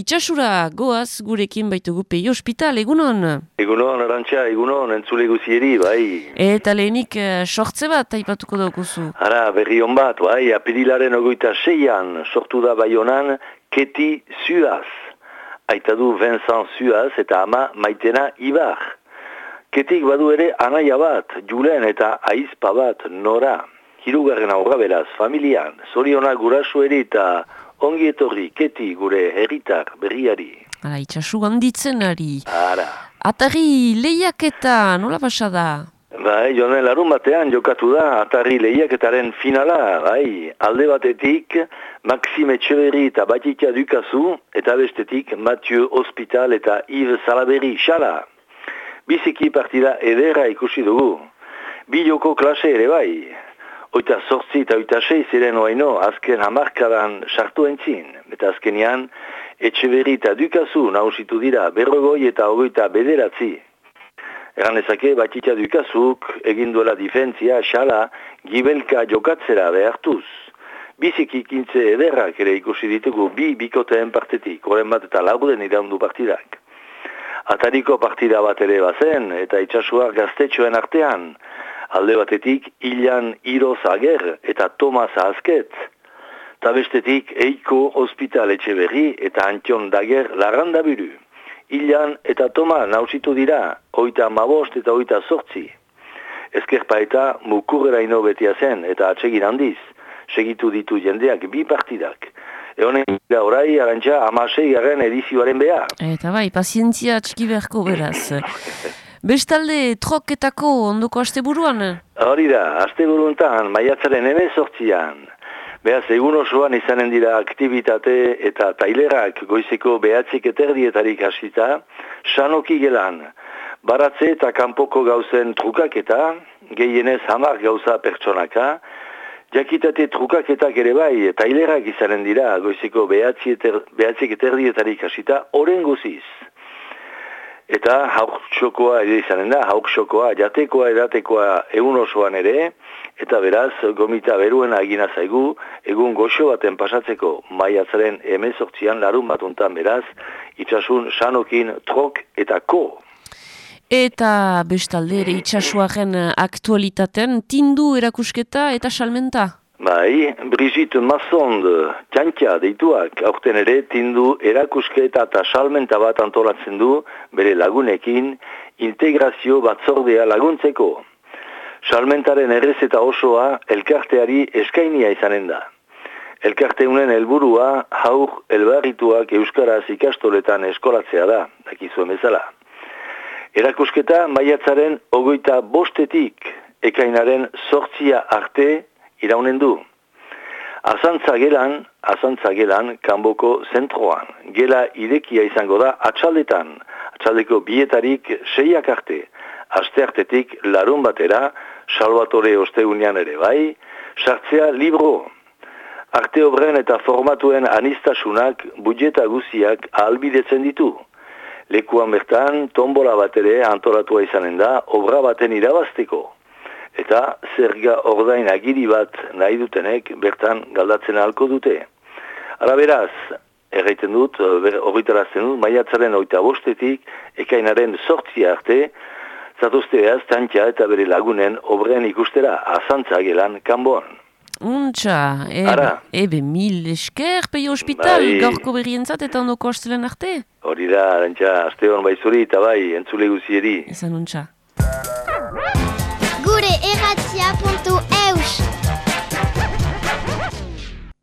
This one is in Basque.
Itxasura goaz gurekin baitugu peio hospital, egunon? Egunon, arantxa, egunon, entzule guzieri, bai. Eta lehenik uh, sortze bat aipatuko daukuzu. Ara, berri hon bat, bai, apirilaren ogoita seian, sortu da bai honan, keti zuaz. Aita du Vincent zuaz eta ama maitena ibar. Ketik badu ere anaia bat, julen eta aizpa bat, nora. Hirugarren aurra beraz, familian, zorionak gurasu eri eta ongi etorri, keti gure herritar berriari. Hala, itxasu handitzen ari. Ara. Atari lehiaketa, nola basa da? Bai, jonen larun batean jokatu da, atari lehiaketaren finala, bai, alde batetik, Maxime Etxeverri eta Batika Dukazu, eta bestetik, Mathieu Hospital eta Yves Salaberri, xala. Biziki partida edera ikusi dugu. Bi joko klase ere bai, oita sortzi eta oita sei ziren oaino azken hamarkadan sartu entzin. Eta azkenian, etxe berri eta dukazu nausitu dira berrogoi eta ogoita bederatzi. Egan ezake, batitza dukazuk egin duela difentzia, xala, gibelka jokatzera behartuz. Bizik ikintze ederrak ere ikusi ditugu bi bikoteen partetik, horren bat eta lauden iraundu partidak. Atariko partida bat ere bazen, eta itxasuak gaztetxoen artean, alde batetik Ilan Iro Zager eta Tomas Azket, eta bestetik Eiko Hospital Etxeberri eta Antion Dager Larrandaburu. Ilan eta Toma nausitu dira, oita mabost eta oita sortzi. Ezkerpa eta mukurera betia zen eta atsegin handiz, segitu ditu jendeak bi partidak. Ehonen da orai, arantxa, amasei garen edizioaren beha. Eta bai, pazientzia txiki beharko beraz. Bestalde, troketako ondoko asteburuan? Hori da, asteburuntan, maiatzaren ene sortzian. Beaz, egun osoan izanen dira aktivitate eta tailerak goizeko behatzik eterdietarik hasita, sanoki gelan. Baratze eta kanpoko gauzen trukaketa, gehienez hamar gauza pertsonaka, jakitate trukaketak ere bai, tailerak izanen dira goizeko behatzik eterdietarik hasita, oren guziz. Eta hauk txokoa ere izanen da, hauk txokoa jatekoa edatekoa egun osoan ere, eta beraz gomita beruen agina zaigu, egun goxo baten pasatzeko maiatzaren emezortzian larun batuntan beraz, itxasun sanokin trok eta ko. Eta bestalde ere itxasuaren aktualitaten tindu erakusketa eta salmenta? Bai, Brigitte Massond, txantia deituak, aurten ere tindu erakusketa eta salmenta bat antolatzen du bere lagunekin integrazio batzordea laguntzeko. Salmentaren errez eta osoa elkarteari eskainia izanen da. Elkarteunen helburua haur elbarrituak euskaraz ikastoletan eskolatzea da, dakizu emezala. Erakusketa maiatzaren ogoita bostetik ekainaren sortzia arte iraunen du. Azantza gelan, azantza gelan, kanboko zentroan. Gela idekia izango da atxaldetan, atxaldeko bietarik seiak arte. Aste artetik larun batera, salvatore ostegunean ere bai, sartzea libro. Arte obren eta formatuen anistasunak budjeta guziak ahalbidetzen ditu. Lekuan bertan, tombola bat ere antolatua izanen da, obra baten irabazteko eta zerga ordain agiri bat nahi dutenek bertan galdatzen ahalko dute. Ara beraz, erraiten dut, horretarazten dut, maiatzaren oita bostetik, ekainaren sortzi arte, zatozte behaz, tantia eta bere lagunen obren ikustera, azantza gelan, kanboan. Untxa, ebe, ebe mil esker, peio hospital, bai. gaurko berrientzat eta ondoko astelen arte? Hori da, antxa, aste hon bai zuri eta bai, entzule guzieri. Ezan untxa.